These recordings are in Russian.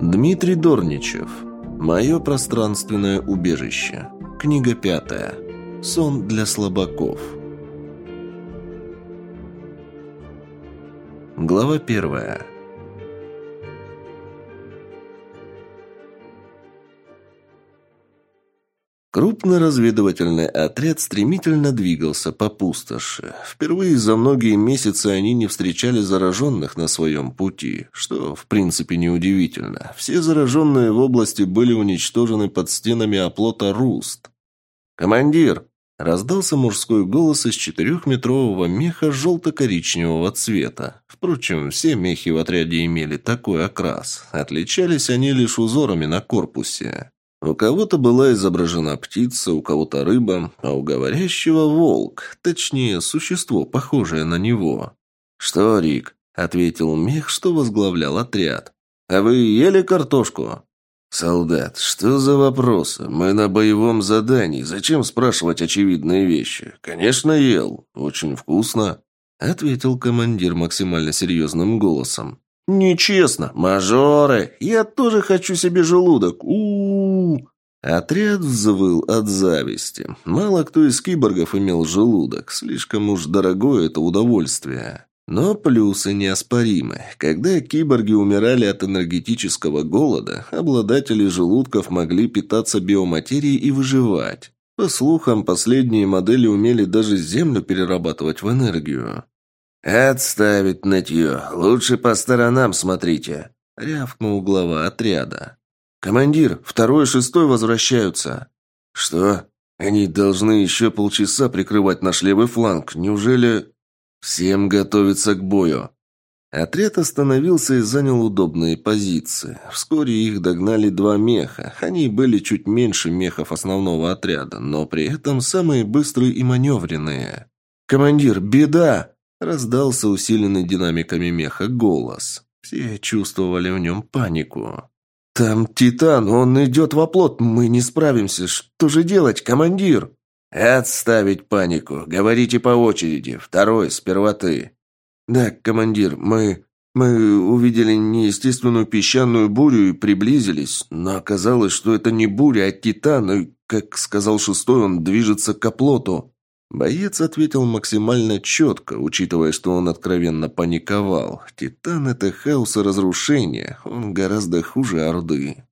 Дмитрий Дорничев. Мое пространственное убежище. Книга пятая. Сон для слабаков. Глава первая. Крупный разведывательный отряд стремительно двигался по пустоши. Впервые за многие месяцы они не встречали зараженных на своем пути, что, в принципе, неудивительно. Все зараженные в области были уничтожены под стенами оплота Руст. «Командир!» – раздался мужской голос из четырехметрового меха желто-коричневого цвета. Впрочем, все мехи в отряде имели такой окрас. Отличались они лишь узорами на корпусе. У кого-то была изображена птица, у кого-то рыба, а у говорящего волк, точнее, существо, похожее на него. «Что, Рик?» – ответил мех, что возглавлял отряд. «А вы ели картошку?» «Солдат, что за вопросы? Мы на боевом задании. Зачем спрашивать очевидные вещи? Конечно, ел. Очень вкусно», – ответил командир максимально серьезным голосом. «Нечестно, мажоры! Я тоже хочу себе желудок! у, -у, -у Отряд взвыл от зависти. Мало кто из киборгов имел желудок. Слишком уж дорогое это удовольствие. Но плюсы неоспоримы. Когда киборги умирали от энергетического голода, обладатели желудков могли питаться биоматерией и выживать. По слухам, последние модели умели даже землю перерабатывать в энергию. «Отставить нытье. Лучше по сторонам смотрите», — рявкнул глава отряда. «Командир, второй и шестой возвращаются». «Что? Они должны еще полчаса прикрывать наш левый фланг. Неужели...» «Всем готовиться к бою». Отряд остановился и занял удобные позиции. Вскоре их догнали два меха. Они были чуть меньше мехов основного отряда, но при этом самые быстрые и маневренные. «Командир, беда!» Раздался усиленный динамиками меха голос. Все чувствовали в нем панику. «Там Титан, он идет в оплот, мы не справимся. Что же делать, командир?» «Отставить панику. Говорите по очереди. Второй, сперва ты». «Да, командир, мы... мы увидели неестественную песчаную бурю и приблизились, но оказалось, что это не буря, а Титан, и, как сказал шестой, он движется к оплоту». Боец ответил максимально четко, учитывая, что он откровенно паниковал. Титан — это хаос и разрушение, он гораздо хуже Орды.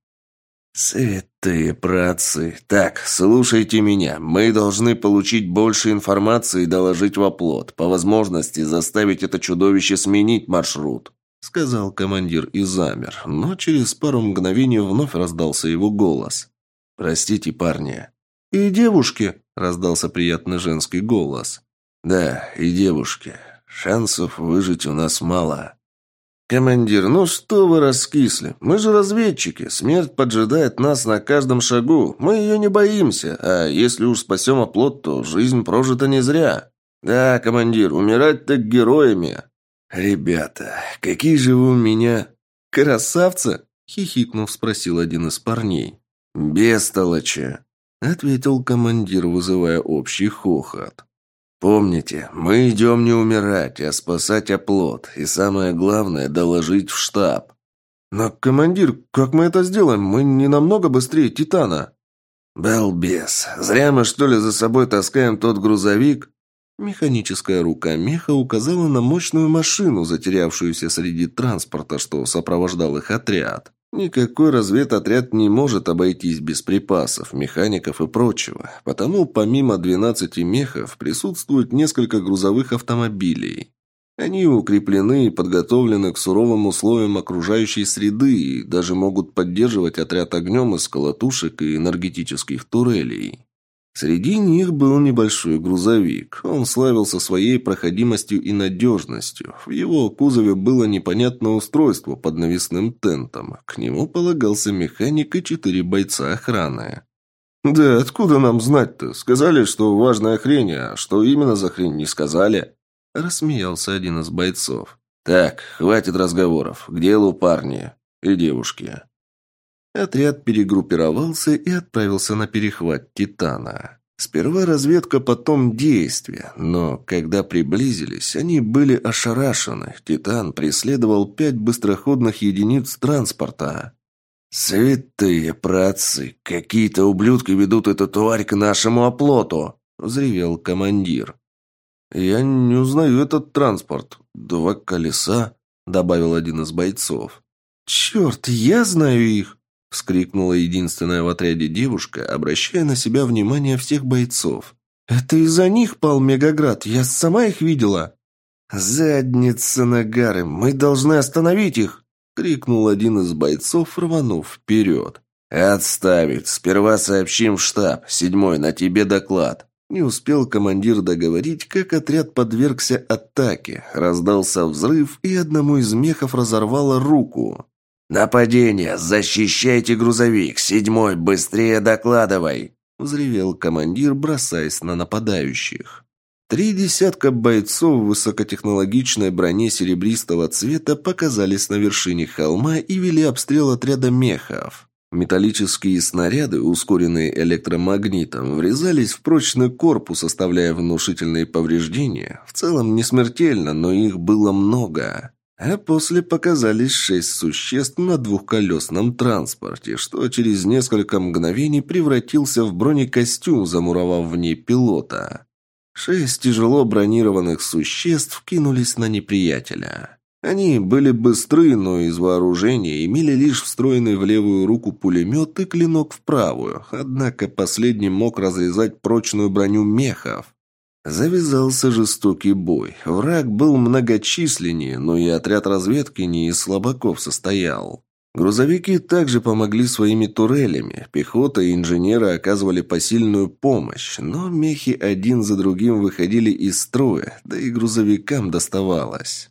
«Святые працы! Так, слушайте меня. Мы должны получить больше информации и доложить в оплот. По возможности заставить это чудовище сменить маршрут», — сказал командир и замер. Но через пару мгновений вновь раздался его голос. «Простите, парни». «И девушки», – раздался приятный женский голос. «Да, и девушки. Шансов выжить у нас мало». «Командир, ну что вы раскисли? Мы же разведчики. Смерть поджидает нас на каждом шагу. Мы ее не боимся. А если уж спасем оплот, то жизнь прожита не зря. Да, командир, умирать так героями». «Ребята, какие же вы у меня...» «Красавцы?» – хихикнув, спросил один из парней. «Бестолочи!» Ответил командир, вызывая общий хохот. «Помните, мы идем не умирать, а спасать оплот, и самое главное – доложить в штаб». «Но, командир, как мы это сделаем? Мы не намного быстрее Титана». «Балбес, зря мы, что ли, за собой таскаем тот грузовик?» Механическая рука меха указала на мощную машину, затерявшуюся среди транспорта, что сопровождал их отряд. Никакой разведотряд не может обойтись без припасов, механиков и прочего. Потому помимо 12 мехов присутствует несколько грузовых автомобилей. Они укреплены и подготовлены к суровым условиям окружающей среды и даже могут поддерживать отряд огнем из колотушек и энергетических турелей. Среди них был небольшой грузовик. Он славился своей проходимостью и надежностью. В его кузове было непонятное устройство под навесным тентом. К нему полагался механик и четыре бойца охраны. «Да откуда нам знать-то? Сказали, что важная хрень, а что именно за хрень не сказали?» Рассмеялся один из бойцов. «Так, хватит разговоров. К делу парни и девушки». Отряд перегруппировался и отправился на перехват Титана. Сперва разведка, потом действие, но когда приблизились, они были ошарашены. Титан преследовал пять быстроходных единиц транспорта. «Святые працы! Какие-то ублюдки ведут эту тварь к нашему оплоту!» – взревел командир. «Я не узнаю этот транспорт. Два колеса», – добавил один из бойцов. «Черт, я знаю их!» – вскрикнула единственная в отряде девушка, обращая на себя внимание всех бойцов. «Это из-за них пал Мегаград, я сама их видела!» «Задница Нагары, мы должны остановить их!» — крикнул один из бойцов, рванув вперед. «Отставить! Сперва сообщим в штаб. Седьмой, на тебе доклад». Не успел командир договорить, как отряд подвергся атаке. Раздался взрыв, и одному из мехов разорвало руку. «Нападение! Защищайте грузовик! Седьмой, быстрее докладывай!» Взревел командир, бросаясь на нападающих. Три десятка бойцов в высокотехнологичной броне серебристого цвета показались на вершине холма и вели обстрел отряда мехов. Металлические снаряды, ускоренные электромагнитом, врезались в прочный корпус, оставляя внушительные повреждения. В целом не смертельно, но их было много. А после показались шесть существ на двухколесном транспорте, что через несколько мгновений превратился в бронекостюм, замуровав в ней пилота. Шесть тяжело бронированных существ кинулись на неприятеля. Они были быстры, но из вооружения имели лишь встроенный в левую руку пулемет и клинок в правую, однако последний мог разрезать прочную броню мехов. Завязался жестокий бой. Враг был многочисленнее, но и отряд разведки не из слабаков состоял. Грузовики также помогли своими турелями, пехота и инженеры оказывали посильную помощь, но мехи один за другим выходили из строя, да и грузовикам доставалось.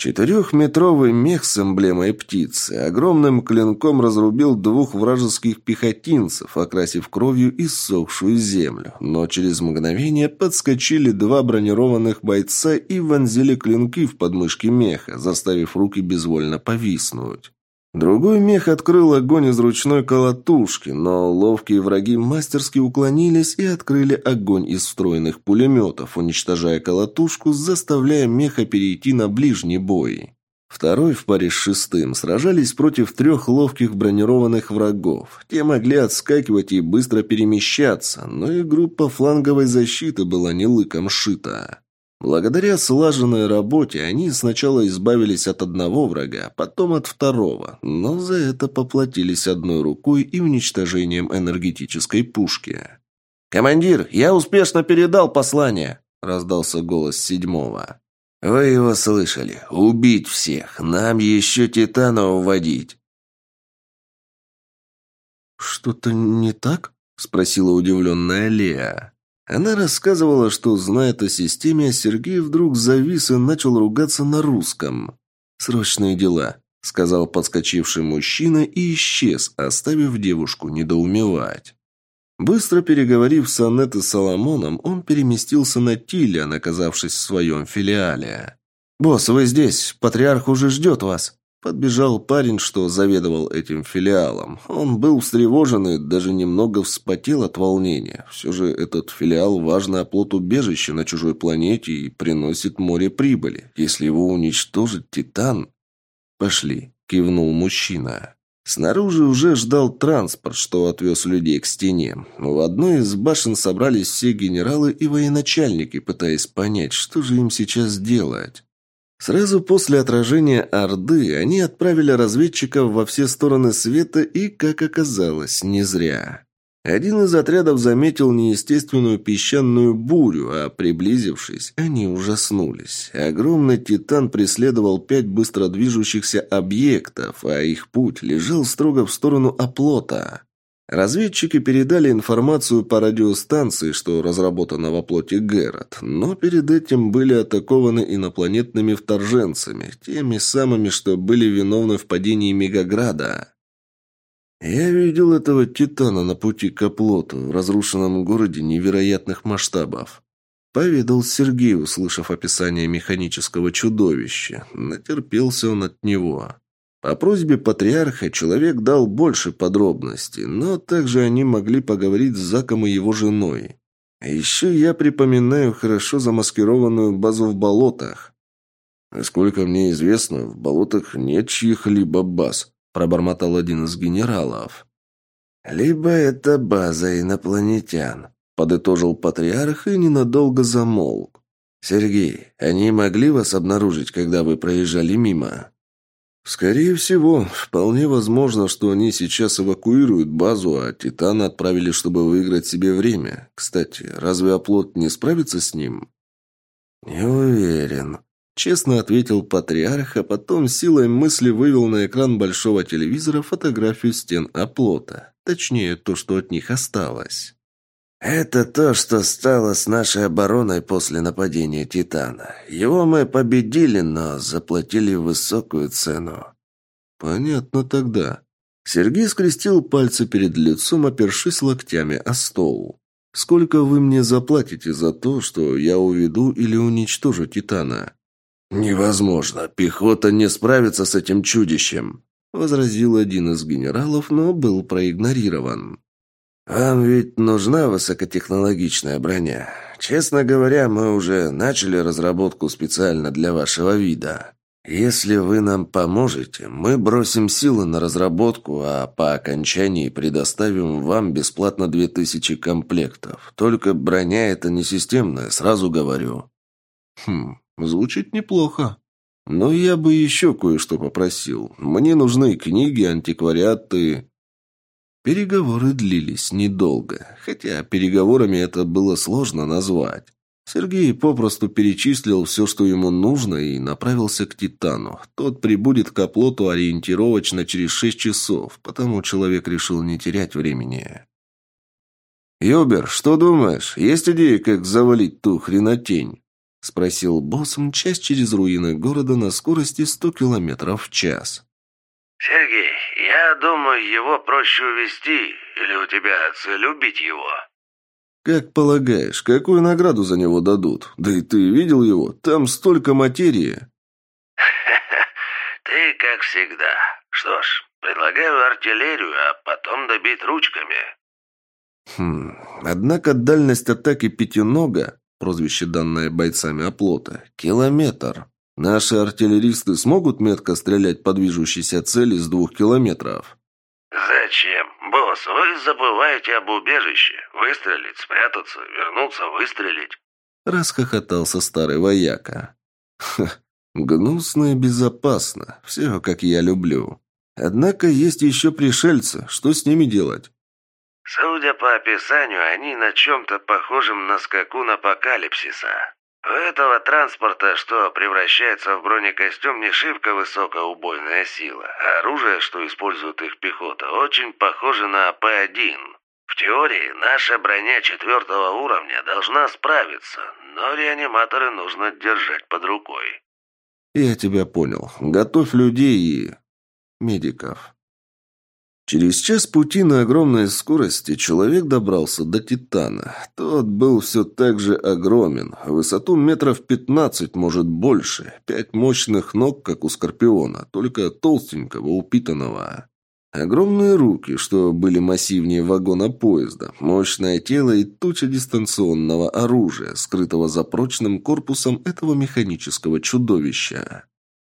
Четырехметровый мех с эмблемой птицы огромным клинком разрубил двух вражеских пехотинцев, окрасив кровью иссохшую землю. Но через мгновение подскочили два бронированных бойца и вонзили клинки в подмышки меха, заставив руки безвольно повиснуть. Другой мех открыл огонь из ручной колотушки, но ловкие враги мастерски уклонились и открыли огонь из встроенных пулеметов, уничтожая колотушку, заставляя меха перейти на ближний бой. Второй в паре с шестым сражались против трех ловких бронированных врагов. Те могли отскакивать и быстро перемещаться, но и группа фланговой защиты была не лыком шита. Благодаря слаженной работе они сначала избавились от одного врага, потом от второго, но за это поплатились одной рукой и уничтожением энергетической пушки. «Командир, я успешно передал послание!» – раздался голос седьмого. «Вы его слышали. Убить всех. Нам еще Титана уводить». «Что-то не так?» – спросила удивленная Лея. Она рассказывала, что знает о системе, Сергей вдруг завис и начал ругаться на русском. «Срочные дела», — сказал подскочивший мужчина и исчез, оставив девушку недоумевать. Быстро переговорив с Аннет и Соломоном, он переместился на Тилиан, оказавшись в своем филиале. «Босс, вы здесь. Патриарх уже ждет вас», Подбежал парень, что заведовал этим филиалом. Он был встревожен и даже немного вспотел от волнения. Все же этот филиал – важный оплот убежища на чужой планете и приносит море прибыли. Если его уничтожит Титан... «Пошли», – кивнул мужчина. Снаружи уже ждал транспорт, что отвез людей к стене. В одной из башен собрались все генералы и военачальники, пытаясь понять, что же им сейчас делать. Сразу после отражения Орды они отправили разведчиков во все стороны света и, как оказалось, не зря. Один из отрядов заметил неестественную песчаную бурю, а приблизившись, они ужаснулись. Огромный титан преследовал пять быстро движущихся объектов, а их путь лежал строго в сторону оплота. Разведчики передали информацию по радиостанции, что разработана во плоти Герат, но перед этим были атакованы инопланетными вторженцами, теми самыми, что были виновны в падении Мегаграда. Я видел этого Титана на пути к оплоту в разрушенном городе невероятных масштабов. Поведал Сергей, услышав описание механического чудовища. Натерпелся он от него. По просьбе патриарха человек дал больше подробностей, но также они могли поговорить с Заком и его женой. А еще я припоминаю хорошо замаскированную базу в болотах. Насколько мне известно, в болотах нет чьих-либо баз, – пробормотал один из генералов. «Либо это база инопланетян», – подытожил патриарх и ненадолго замолк. «Сергей, они могли вас обнаружить, когда вы проезжали мимо?» «Скорее всего, вполне возможно, что они сейчас эвакуируют базу, а Титана отправили, чтобы выиграть себе время. Кстати, разве оплот не справится с ним?» «Не уверен», – честно ответил патриарх, а потом силой мысли вывел на экран большого телевизора фотографию стен оплота. Точнее, то, что от них осталось. «Это то, что стало с нашей обороной после нападения Титана. Его мы победили, но заплатили высокую цену». «Понятно тогда». Сергей скрестил пальцы перед лицом, опершись локтями о стол. «Сколько вы мне заплатите за то, что я уведу или уничтожу Титана?» «Невозможно. Пехота не справится с этим чудищем», — возразил один из генералов, но был проигнорирован. «Вам ведь нужна высокотехнологичная броня. Честно говоря, мы уже начали разработку специально для вашего вида. Если вы нам поможете, мы бросим силы на разработку, а по окончании предоставим вам бесплатно две тысячи комплектов. Только броня это не системная, сразу говорю». «Хм, звучит неплохо», но я бы еще кое-что попросил. Мне нужны книги, антиквариаты, Переговоры длились недолго, хотя переговорами это было сложно назвать. Сергей попросту перечислил все, что ему нужно, и направился к Титану. Тот прибудет к оплоту ориентировочно через шесть часов, потому человек решил не терять времени. «Юбер, что думаешь? Есть идеи, как завалить ту хренотень?» – спросил босс, мчась через руины города на скорости 100 километров в час. «Сергей, я думаю, его проще увести, или у тебя цель убить его?» «Как полагаешь, какую награду за него дадут? Да и ты видел его? Там столько материи!» «Ты как всегда. Что ж, предлагаю артиллерию, а потом добить ручками». Хм, однако дальность атаки пятинога, прозвище данное бойцами оплота, километр. Наши артиллеристы смогут метко стрелять по движущейся цели с двух километров? Зачем? Босс, вы забываете об убежище. Выстрелить, спрятаться, вернуться, выстрелить. Расхохотался старый вояка. Ха, гнусно и безопасно. Все, как я люблю. Однако есть еще пришельцы. Что с ними делать? Судя по описанию, они на чем-то похожем на скакун апокалипсиса. У этого транспорта, что превращается в бронекостюм, не шибко высокая убойная сила. А оружие, что использует их пехота, очень похоже на П-1. В теории, наша броня четвертого уровня должна справиться, но реаниматоры нужно держать под рукой. Я тебя понял. Готовь людей и... медиков. Через час пути на огромной скорости человек добрался до Титана. Тот был все так же огромен, высоту метров пятнадцать, может больше, пять мощных ног, как у Скорпиона, только толстенького, упитанного. Огромные руки, что были массивнее вагона поезда, мощное тело и туча дистанционного оружия, скрытого за прочным корпусом этого механического чудовища.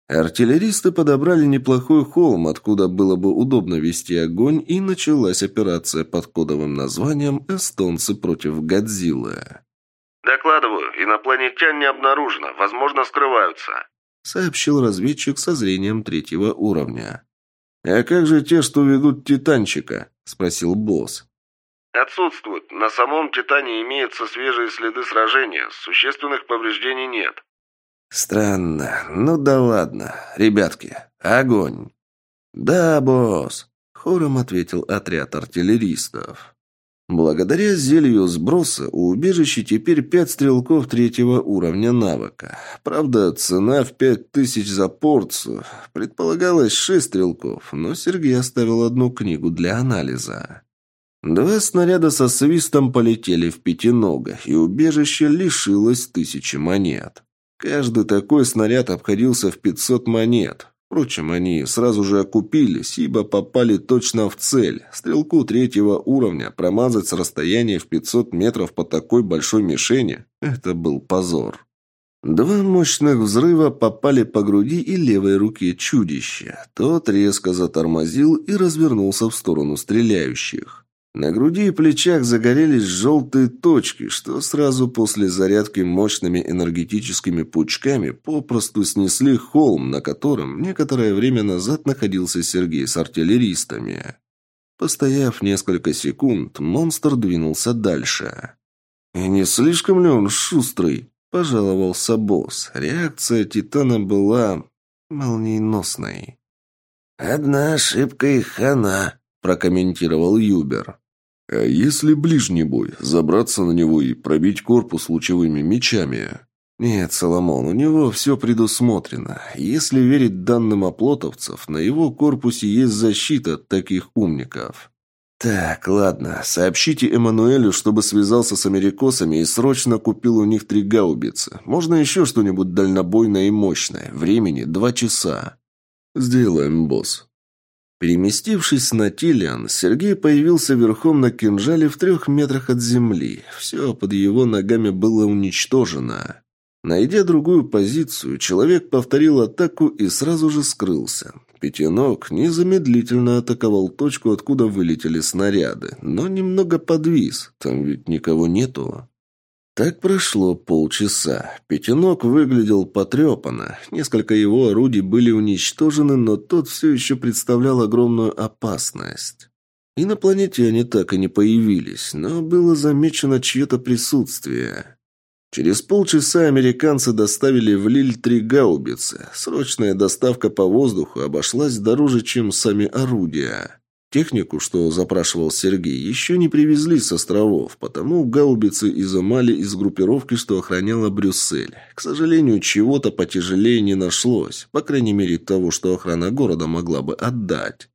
Артиллеристы подобрали неплохой холм, откуда было бы удобно вести огонь, и началась операция под кодовым названием «Эстонцы против Годзиллы». «Докладываю, инопланетян не обнаружено, возможно, скрываются», сообщил разведчик со зрением третьего уровня. «А как же те, что ведут Титанчика?» – спросил босс. «Отсутствуют. На самом Титане имеются свежие следы сражения. Существенных повреждений нет». «Странно. Ну да ладно. Ребятки, огонь!» «Да, босс!» — хором ответил отряд артиллеристов. Благодаря зелью сброса у убежища теперь пять стрелков третьего уровня навыка. Правда, цена в пять тысяч за порцию. Предполагалось шесть стрелков, но Сергей оставил одну книгу для анализа. Два снаряда со свистом полетели в пятинога, и убежище лишилось тысячи монет. Каждый такой снаряд обходился в 500 монет. Впрочем, они сразу же окупились, ибо попали точно в цель. Стрелку третьего уровня промазать с расстояния в 500 метров по такой большой мишени – это был позор. Два мощных взрыва попали по груди и левой руке чудища. Тот резко затормозил и развернулся в сторону стреляющих. На груди и плечах загорелись желтые точки, что сразу после зарядки мощными энергетическими пучками попросту снесли холм, на котором некоторое время назад находился Сергей с артиллеристами. Постояв несколько секунд, монстр двинулся дальше. «И не слишком ли он шустрый?» Пожаловался босс. Реакция Титана была молниеносной. «Одна ошибка и хана», – прокомментировал Юбер. «А если ближний бой, забраться на него и пробить корпус лучевыми мечами?» «Нет, Соломон, у него все предусмотрено. Если верить данным оплотовцев, на его корпусе есть защита от таких умников. «Так, ладно. Сообщите Эммануэлю, чтобы связался с америкосами и срочно купил у них три гаубицы. Можно еще что-нибудь дальнобойное и мощное. Времени два часа». «Сделаем, босс». Переместившись на Тилиан, Сергей появился верхом на кинжале в трех метрах от земли. Все под его ногами было уничтожено. Найдя другую позицию, человек повторил атаку и сразу же скрылся. Пятенок незамедлительно атаковал точку, откуда вылетели снаряды, но немного подвис, там ведь никого нету. Так прошло полчаса. Пятенок выглядел потрепанно. Несколько его орудий были уничтожены, но тот все еще представлял огромную опасность. Инопланетяне так и не появились, но было замечено чье-то присутствие. Через полчаса американцы доставили в Лиль три гаубицы. Срочная доставка по воздуху обошлась дороже, чем сами орудия. Технику, что запрашивал Сергей, еще не привезли с островов, потому гаубицы изымали из группировки, что охраняла Брюссель. К сожалению, чего-то потяжелее не нашлось, по крайней мере того, что охрана города могла бы отдать.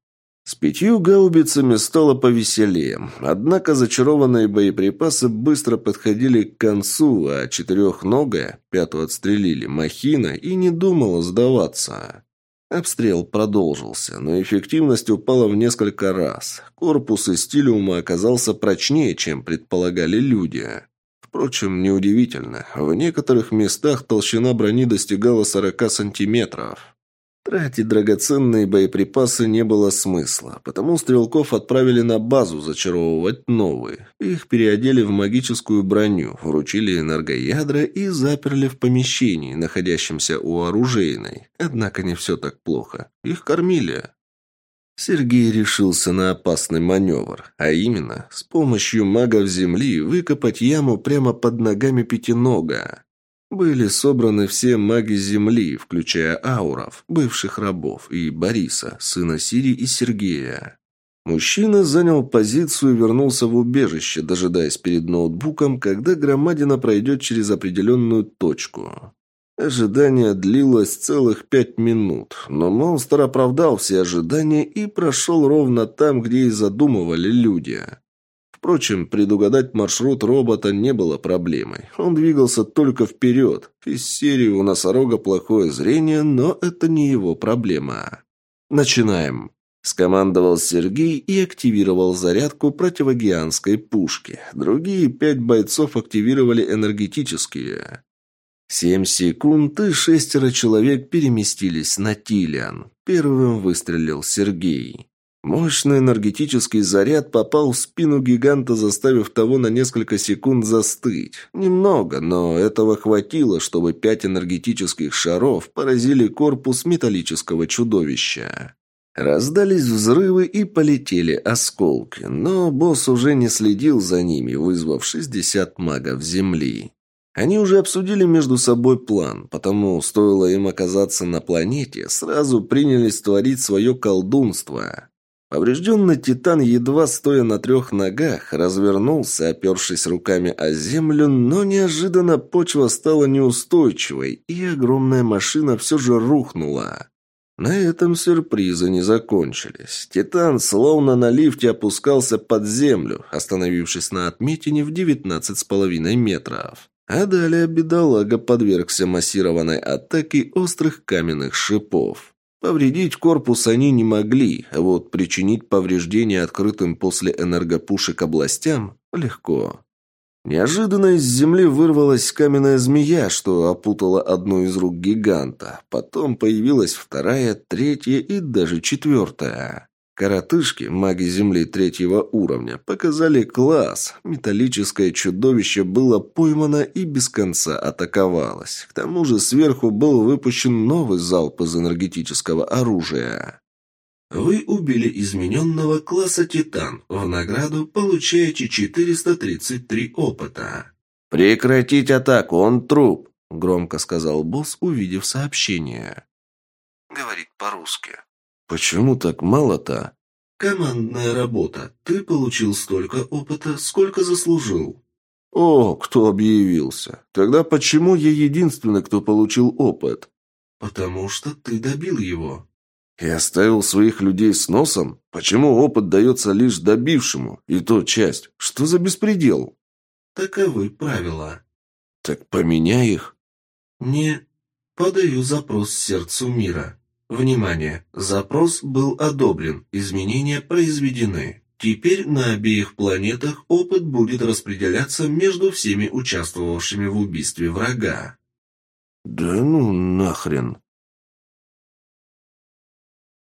С пятью гаубицами стало повеселее, однако зачарованные боеприпасы быстро подходили к концу, а четырехногая, пятую отстрелили, махина и не думала сдаваться. Обстрел продолжился, но эффективность упала в несколько раз. Корпус из стилиума оказался прочнее, чем предполагали люди. Впрочем, неудивительно. В некоторых местах толщина брони достигала 40 сантиметров. Тратить драгоценные боеприпасы не было смысла, потому стрелков отправили на базу зачаровывать новые. Их переодели в магическую броню, вручили энергоядра и заперли в помещении, находящемся у оружейной. Однако не все так плохо. Их кормили. Сергей решился на опасный маневр, а именно с помощью магов земли выкопать яму прямо под ногами пятинога. Были собраны все маги Земли, включая ауров, бывших рабов, и Бориса, сына Сири и Сергея. Мужчина занял позицию и вернулся в убежище, дожидаясь перед ноутбуком, когда громадина пройдет через определенную точку. Ожидание длилось целых пять минут, но монстр оправдал все ожидания и прошел ровно там, где и задумывали люди. Впрочем, предугадать маршрут робота не было проблемой. Он двигался только вперед. Из серии у носорога плохое зрение, но это не его проблема. «Начинаем», – скомандовал Сергей и активировал зарядку противогианской пушки. Другие пять бойцов активировали энергетические. Семь секунд, и шестеро человек переместились на Тилиан. Первым выстрелил Сергей. Мощный энергетический заряд попал в спину гиганта, заставив того на несколько секунд застыть. Немного, но этого хватило, чтобы пять энергетических шаров поразили корпус металлического чудовища. Раздались взрывы и полетели осколки, но босс уже не следил за ними, вызвав 60 магов Земли. Они уже обсудили между собой план, потому, стоило им оказаться на планете, сразу принялись творить свое колдунство. Поврежденный Титан, едва стоя на трех ногах, развернулся, опершись руками о землю, но неожиданно почва стала неустойчивой, и огромная машина все же рухнула. На этом сюрпризы не закончились. Титан словно на лифте опускался под землю, остановившись на отметине в девятнадцать с половиной метров. А далее бедолага подвергся массированной атаке острых каменных шипов. Повредить корпус они не могли, а вот причинить повреждения открытым после энергопушек областям легко. Неожиданно из земли вырвалась каменная змея, что опутала одну из рук гиганта. Потом появилась вторая, третья и даже четвертая. Коротышки, маги Земли третьего уровня, показали класс. Металлическое чудовище было поймано и без конца атаковалось. К тому же сверху был выпущен новый залп из энергетического оружия. Вы убили измененного класса Титан. В награду получаете 433 опыта. «Прекратить атаку, он труп», — громко сказал босс, увидев сообщение. Говорит по-русски. «Почему так мало-то?» «Командная работа. Ты получил столько опыта, сколько заслужил». «О, кто объявился? Тогда почему я единственный, кто получил опыт?» «Потому что ты добил его». «И оставил своих людей с носом? Почему опыт дается лишь добившему? И то часть. Что за беспредел?» «Таковы правила». «Так поменяй их». «Не. Подаю запрос сердцу мира». Внимание! Запрос был одобрен, изменения произведены. Теперь на обеих планетах опыт будет распределяться между всеми участвовавшими в убийстве врага. «Да ну нахрен!»